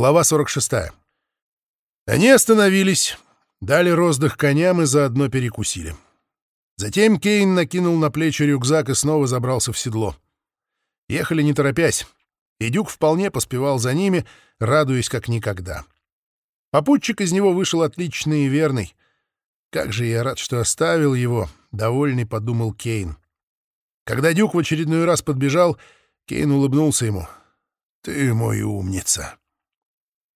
Глава 46. Они остановились, дали роздых коням и заодно перекусили. Затем Кейн накинул на плечи рюкзак и снова забрался в седло. Ехали не торопясь, и Дюк вполне поспевал за ними, радуясь как никогда. Попутчик из него вышел отличный и верный. «Как же я рад, что оставил его», — довольный подумал Кейн. Когда Дюк в очередной раз подбежал, Кейн улыбнулся ему. «Ты мой умница».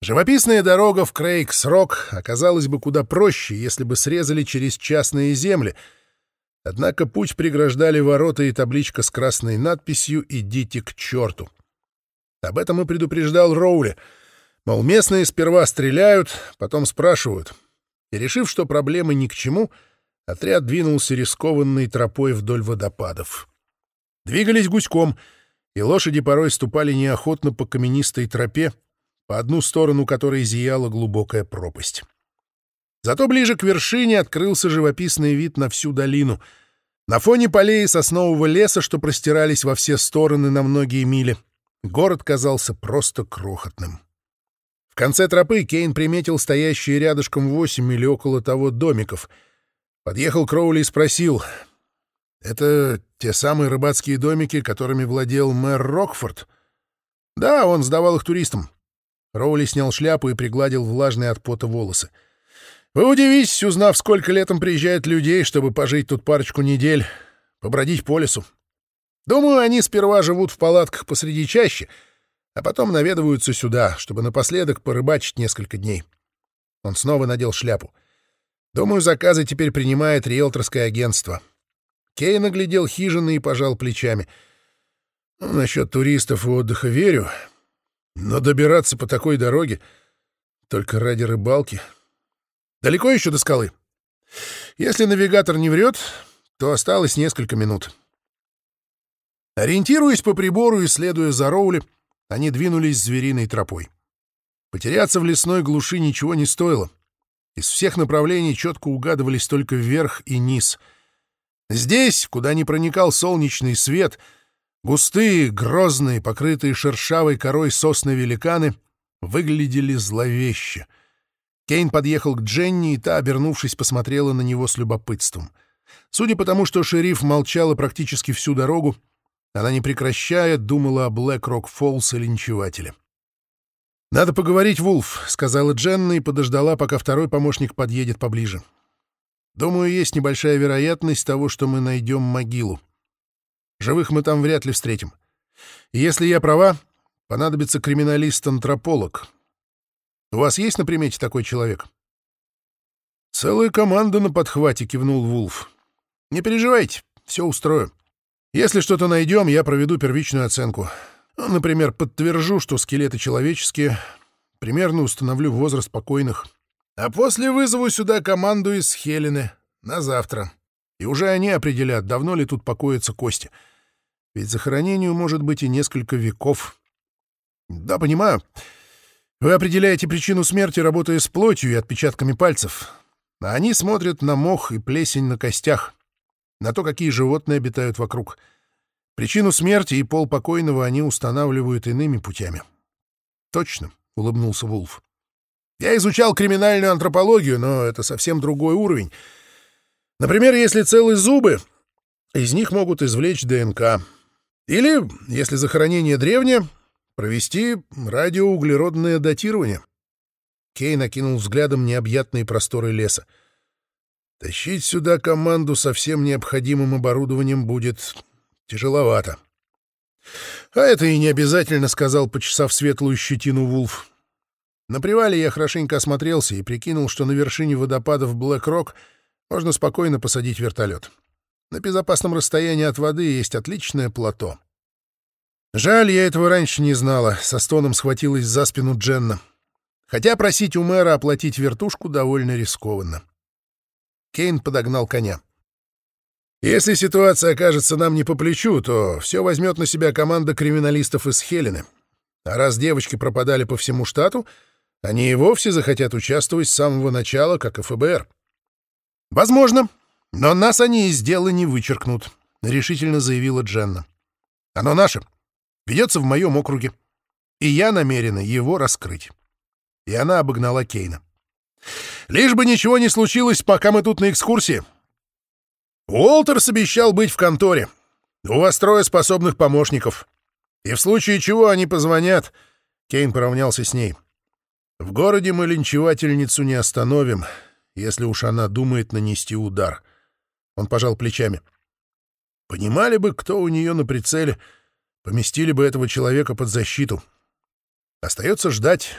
Живописная дорога в Крейгс-Рок оказалась бы куда проще, если бы срезали через частные земли. Однако путь преграждали ворота и табличка с красной надписью «Идите к черту». Об этом и предупреждал Роули. Мол, местные сперва стреляют, потом спрашивают. И решив, что проблемы ни к чему, отряд двинулся рискованной тропой вдоль водопадов. Двигались гуськом, и лошади порой ступали неохотно по каменистой тропе, по одну сторону которой зияла глубокая пропасть. Зато ближе к вершине открылся живописный вид на всю долину. На фоне полей и соснового леса, что простирались во все стороны на многие мили, город казался просто крохотным. В конце тропы Кейн приметил стоящие рядышком восемь или около того домиков. Подъехал Кроули и спросил, «Это те самые рыбацкие домики, которыми владел мэр Рокфорд?» «Да, он сдавал их туристам. Роули снял шляпу и пригладил влажные от пота волосы. «Вы удивитесь, узнав, сколько летом приезжает людей, чтобы пожить тут парочку недель, побродить по лесу. Думаю, они сперва живут в палатках посреди чащи, а потом наведываются сюда, чтобы напоследок порыбачить несколько дней». Он снова надел шляпу. «Думаю, заказы теперь принимает риэлторское агентство». Кей наглядел хижины и пожал плечами. «Ну, насчет туристов и отдыха верю». Но добираться по такой дороге только ради рыбалки. Далеко еще до скалы? Если навигатор не врет, то осталось несколько минут. Ориентируясь по прибору и следуя за Роули, они двинулись звериной тропой. Потеряться в лесной глуши ничего не стоило. Из всех направлений четко угадывались только вверх и низ. Здесь, куда не проникал солнечный свет — Густые, грозные, покрытые шершавой корой сосны-великаны выглядели зловеще. Кейн подъехал к Дженни, и та, обернувшись, посмотрела на него с любопытством. Судя по тому, что шериф молчала практически всю дорогу, она, не прекращая, думала о Блэк-Рок Фоллс и линчевателе. «Надо поговорить, Вулф», — сказала Дженна и подождала, пока второй помощник подъедет поближе. «Думаю, есть небольшая вероятность того, что мы найдем могилу. Живых мы там вряд ли встретим. И если я права, понадобится криминалист-антрополог. У вас есть на примете такой человек? Целая команда на подхвате, кивнул Вулф. Не переживайте, все устрою. Если что-то найдем, я проведу первичную оценку. Ну, например, подтвержу, что скелеты человеческие, примерно установлю возраст покойных. А после вызову сюда команду из Хелены на завтра. И уже они определят, давно ли тут покоятся кости. Ведь захоронению может быть и несколько веков. Да, понимаю. Вы определяете причину смерти, работая с плотью и отпечатками пальцев. А они смотрят на мох и плесень на костях, на то, какие животные обитают вокруг. Причину смерти и пол покойного они устанавливают иными путями. Точно, — улыбнулся Вулф. Я изучал криминальную антропологию, но это совсем другой уровень. Например, если целые зубы, из них могут извлечь ДНК. Или, если захоронение древнее, провести радиоуглеродное датирование. Кей накинул взглядом необъятные просторы леса. Тащить сюда команду со всем необходимым оборудованием будет тяжеловато. — А это и не обязательно, — сказал, почесав светлую щетину Вулф. На привале я хорошенько осмотрелся и прикинул, что на вершине водопадов Блэк-Рок можно спокойно посадить вертолет. На безопасном расстоянии от воды есть отличное плато. Жаль, я этого раньше не знала, со стоном схватилась за спину Дженна. Хотя просить у мэра оплатить вертушку довольно рискованно. Кейн подогнал коня. Если ситуация окажется нам не по плечу, то все возьмет на себя команда криминалистов из Хелены. А раз девочки пропадали по всему штату, они и вовсе захотят участвовать с самого начала, как и ФБР. Возможно, но нас они из дела не вычеркнут, — решительно заявила Дженна. Оно наше. Ведется в моем округе. И я намерена его раскрыть. и она обогнала Кейна. «Лишь бы ничего не случилось, пока мы тут на экскурсии. Уолтерс обещал быть в конторе. У вас трое способных помощников. И в случае чего они позвонят...» Кейн поравнялся с ней. «В городе мы линчевательницу не остановим, если уж она думает нанести удар». Он пожал плечами. «Понимали бы, кто у нее на прицеле, поместили бы этого человека под защиту. Остается ждать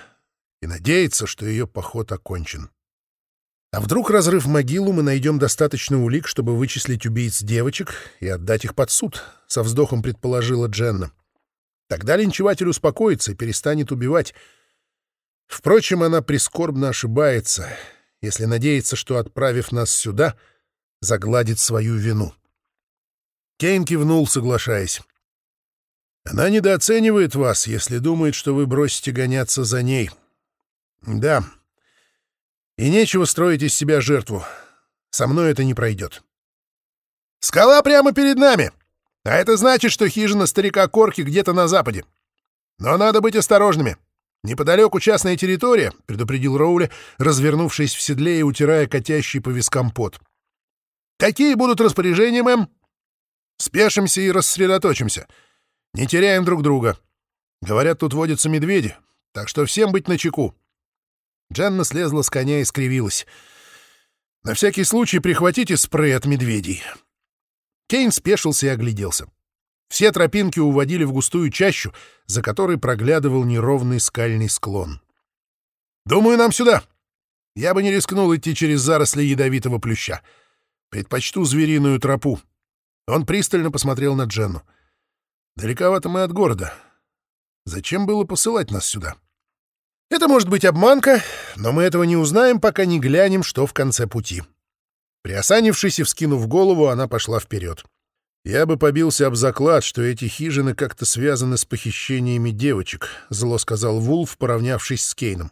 и надеяться, что ее поход окончен». А вдруг, разрыв могилу, мы найдем достаточно улик, чтобы вычислить убийц девочек и отдать их под суд, — со вздохом предположила Дженна. Тогда линчеватель успокоится и перестанет убивать. Впрочем, она прискорбно ошибается, если надеется, что, отправив нас сюда, загладит свою вину. Кейн кивнул, соглашаясь. Она недооценивает вас, если думает, что вы бросите гоняться за ней. Да, и нечего строить из себя жертву. Со мной это не пройдет. Скала прямо перед нами. А это значит, что хижина старика Корки где-то на западе. Но надо быть осторожными. Неподалеку частная территория, — предупредил Роули, развернувшись в седле и утирая катящий по вискам пот. Какие будут распоряжения, мэм? Спешимся и рассредоточимся. Не теряем друг друга. Говорят, тут водятся медведи, так что всем быть начеку. Дженна слезла с коня и скривилась. «На всякий случай прихватите спрей от медведей». Кейн спешился и огляделся. Все тропинки уводили в густую чащу, за которой проглядывал неровный скальный склон. «Думаю, нам сюда. Я бы не рискнул идти через заросли ядовитого плюща. Предпочту звериную тропу». Он пристально посмотрел на Дженну. «Далековато мы от города. Зачем было посылать нас сюда?» Это может быть обманка, но мы этого не узнаем, пока не глянем, что в конце пути. Приосанившись и вскинув голову, она пошла вперед. «Я бы побился об заклад, что эти хижины как-то связаны с похищениями девочек», — зло сказал Вулф, поравнявшись с Кейном.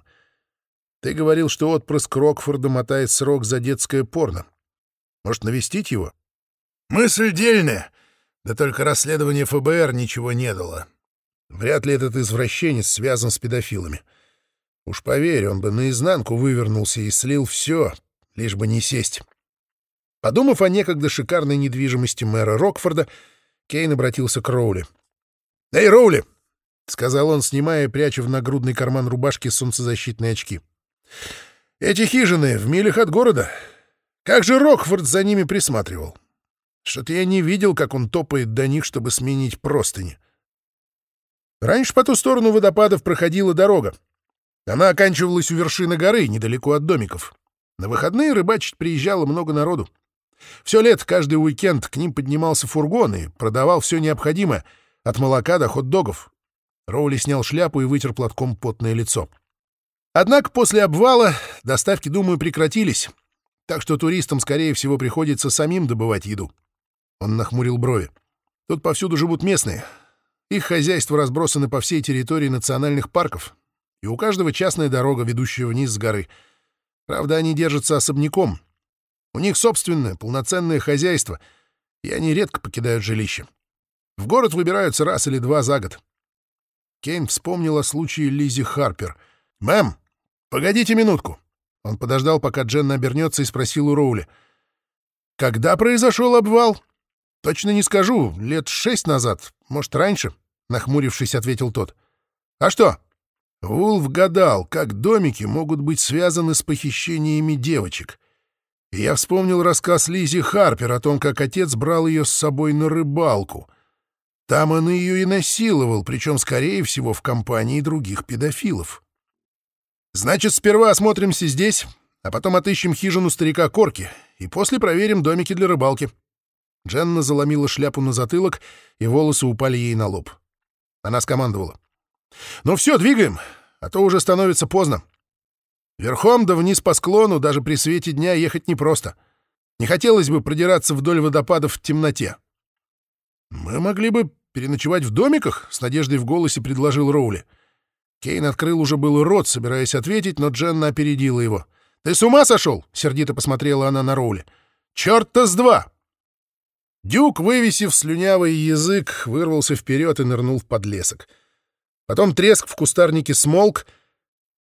«Ты говорил, что отпрыск Рокфорда мотает срок за детское порно. Может, навестить его?» «Мысль дельная, да только расследование ФБР ничего не дало. Вряд ли этот извращенец связан с педофилами. Уж поверь, он бы наизнанку вывернулся и слил все, лишь бы не сесть. Подумав о некогда шикарной недвижимости мэра Рокфорда, Кейн обратился к Роули. «Эй, Роули!» — сказал он, снимая и пряча в нагрудный карман рубашки солнцезащитные очки. «Эти хижины в милях от города. Как же Рокфорд за ними присматривал? Что-то я не видел, как он топает до них, чтобы сменить простыни. Раньше по ту сторону водопадов проходила дорога. Она оканчивалась у вершины горы, недалеко от домиков. На выходные рыбачить приезжало много народу. Все лето, каждый уикенд к ним поднимался фургон и продавал все необходимое, от молока до хот-догов. Роули снял шляпу и вытер платком потное лицо. Однако после обвала доставки, думаю, прекратились, так что туристам, скорее всего, приходится самим добывать еду. Он нахмурил брови. Тут повсюду живут местные. Их хозяйства разбросаны по всей территории национальных парков, и у каждого частная дорога, ведущая вниз с горы. Правда, они держатся особняком. У них собственное, полноценное хозяйство, и они редко покидают жилище. В город выбираются раз или два за год. Кейн вспомнил о случае Лизи Харпер. «Мэм, погодите минутку». Он подождал, пока Дженна обернется, и спросил у Роули. «Когда произошел обвал?» «Точно не скажу. Лет шесть назад. Может, раньше?» Нахмурившись, ответил тот. «А что?» Вулф гадал, как домики могут быть связаны с похищениями девочек. Я вспомнил рассказ Лизи Харпер о том, как отец брал ее с собой на рыбалку. Там он ее и насиловал, причем, скорее всего, в компании других педофилов. «Значит, сперва осмотримся здесь, а потом отыщем хижину старика Корки, и после проверим домики для рыбалки». Дженна заломила шляпу на затылок, и волосы упали ей на лоб. Она скомандовала. Ну все, двигаем, а то уже становится поздно. Верхом да вниз по склону даже при свете дня ехать непросто. Не хотелось бы продираться вдоль водопадов в темноте. Мы могли бы переночевать в домиках, с надеждой в голосе предложил Роули. Кейн открыл уже был рот, собираясь ответить, но Дженна опередила его. «Ты с ума сошел?» — сердито посмотрела она на Роули. «Черт-то с два!» Дюк, вывесив слюнявый язык, вырвался вперед и нырнул в подлесок. Потом треск в кустарнике смолк,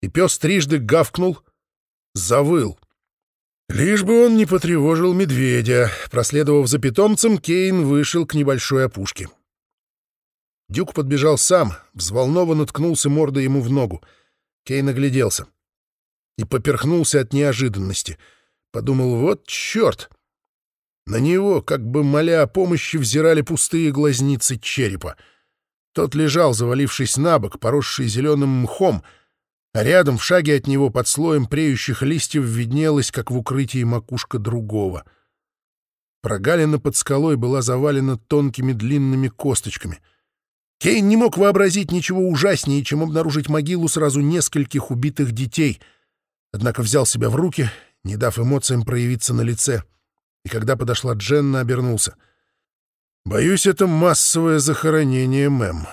и пес трижды гавкнул, завыл. Лишь бы он не потревожил медведя. Проследовав за питомцем, Кейн вышел к небольшой опушке. Дюк подбежал сам, взволнованно ткнулся мордой ему в ногу. Кейн огляделся и поперхнулся от неожиданности. Подумал, вот черт! На него, как бы моля о помощи, взирали пустые глазницы черепа. Тот лежал, завалившись на бок, поросший зеленым мхом — рядом, в шаге от него, под слоем преющих листьев, виднелась, как в укрытии макушка другого. Прогалина под скалой была завалена тонкими длинными косточками. Кейн не мог вообразить ничего ужаснее, чем обнаружить могилу сразу нескольких убитых детей, однако взял себя в руки, не дав эмоциям проявиться на лице, и когда подошла Дженна, обернулся. «Боюсь, это массовое захоронение, мэм».